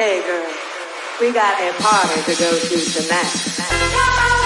Hey girl, we got a party to go to tonight.